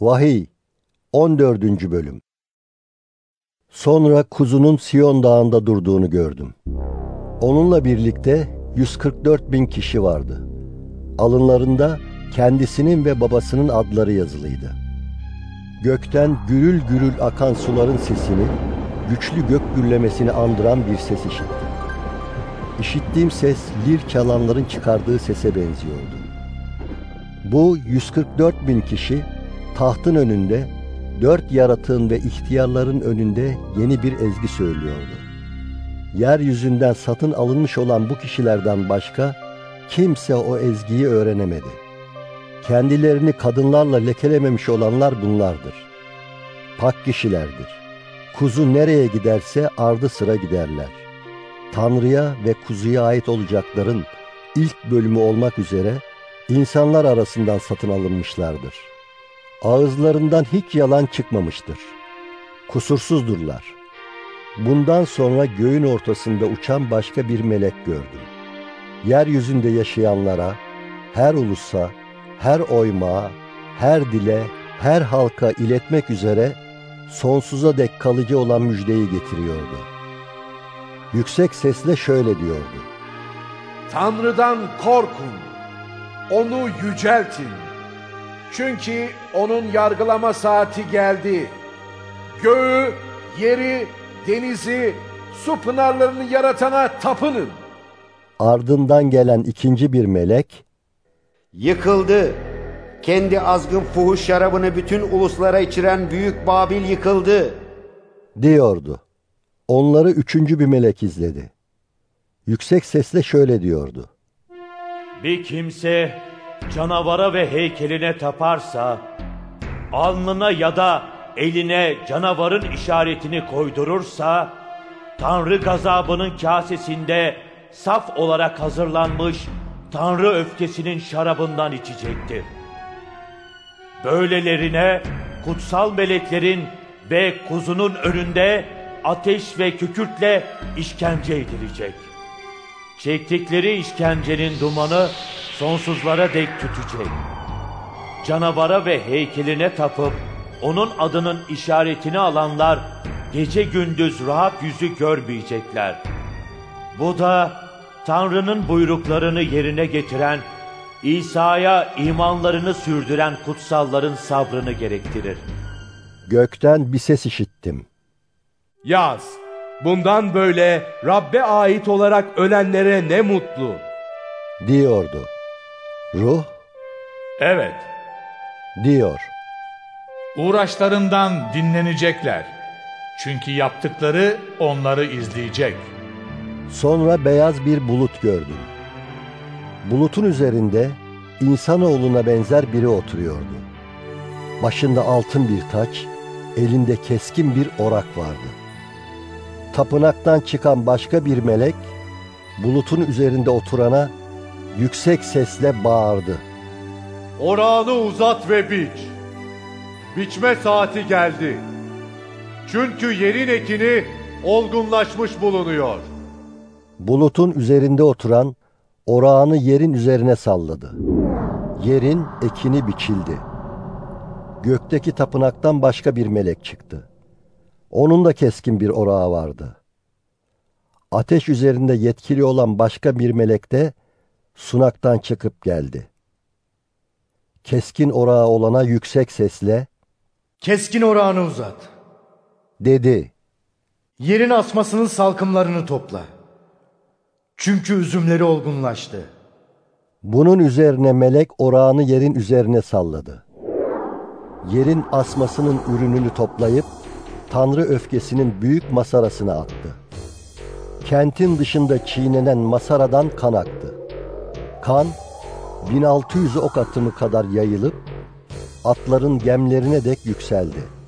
Vahiy 14. Bölüm Sonra kuzunun Siyon dağında durduğunu gördüm. Onunla birlikte 144 bin kişi vardı. Alınlarında kendisinin ve babasının adları yazılıydı. Gökten gürül gürül akan suların sesini, güçlü gök gürlemesini andıran bir ses işittim. İşittiğim ses lir çalanların çıkardığı sese benziyordu. Bu 144 bin kişi tahtın önünde, dört yaratığın ve ihtiyarların önünde yeni bir ezgi söylüyordu. Yeryüzünden satın alınmış olan bu kişilerden başka kimse o ezgiyi öğrenemedi. Kendilerini kadınlarla lekelememiş olanlar bunlardır. Pak kişilerdir. Kuzu nereye giderse ardı sıra giderler. Tanrı'ya ve kuzuya ait olacakların ilk bölümü olmak üzere insanlar arasından satın alınmışlardır. Ağızlarından hiç yalan çıkmamıştır. Kusursuzdurlar. Bundan sonra göğün ortasında uçan başka bir melek gördüm. Yeryüzünde yaşayanlara, her ulusa, her oymağa, her dile, her halka iletmek üzere sonsuza dek kalıcı olan müjdeyi getiriyordu. Yüksek sesle şöyle diyordu. Tanrı'dan korkun, onu yüceltin. Çünkü onun yargılama saati geldi. Göğü, yeri, denizi, su pınarlarını yaratana tapının. Ardından gelen ikinci bir melek, Yıkıldı. Kendi azgın fuhuş şarabını bütün uluslara içiren büyük Babil yıkıldı. diyordu. Onları üçüncü bir melek izledi. Yüksek sesle şöyle diyordu. Bir kimse canavara ve heykeline taparsa, alnına ya da eline canavarın işaretini koydurursa, Tanrı gazabının kasesinde saf olarak hazırlanmış Tanrı öfkesinin şarabından içecektir. Böylelerine kutsal meleklerin ve kuzunun önünde ateş ve kükürtle işkence edilecek. Çektikleri işkencenin dumanı sonsuzlara dek tütecek. Canavara ve heykeline tapıp onun adının işaretini alanlar gece gündüz rahat yüzü görmeyecekler. Bu da Tanrı'nın buyruklarını yerine getiren, İsa'ya imanlarını sürdüren kutsalların sabrını gerektirir. Gökten bir ses işittim. Yaz. Bundan böyle Rabbe ait olarak ölenlere ne mutlu. Diyordu. Ruh Evet, diyor. uğraşlarından dinlenecekler. Çünkü yaptıkları onları izleyecek. Sonra beyaz bir bulut gördüm. Bulutun üzerinde insanoğluna benzer biri oturuyordu. Başında altın bir taç, elinde keskin bir orak vardı. Tapınaktan çıkan başka bir melek, bulutun üzerinde oturana yüksek sesle bağırdı. Orağını uzat ve biç. Biçme saati geldi. Çünkü yerin ekini olgunlaşmış bulunuyor. Bulutun üzerinde oturan orağını yerin üzerine salladı. Yerin ekini biçildi. Gökteki tapınaktan başka bir melek çıktı. Onun da keskin bir orağı vardı. Ateş üzerinde yetkili olan başka bir melek de sunaktan çıkıp geldi. Keskin orağı olana yüksek sesle Keskin orağını uzat. dedi. Yerin asmasının salkımlarını topla. Çünkü üzümleri olgunlaştı. Bunun üzerine melek orağını yerin üzerine salladı. Yerin asmasının ürününü toplayıp Tanrı öfkesinin büyük masarasına attı. Kentin dışında çiğnenen masaradan kan aktı. Kan 1600 ok atımı kadar yayılıp atların gemlerine dek yükseldi.